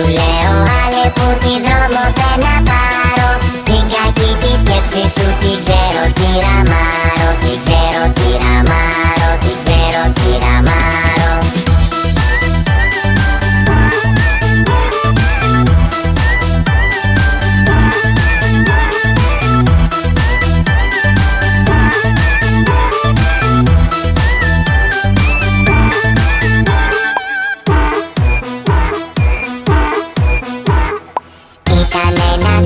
Σου λέω βάλε που τη δρόμο δεν να πάω ためな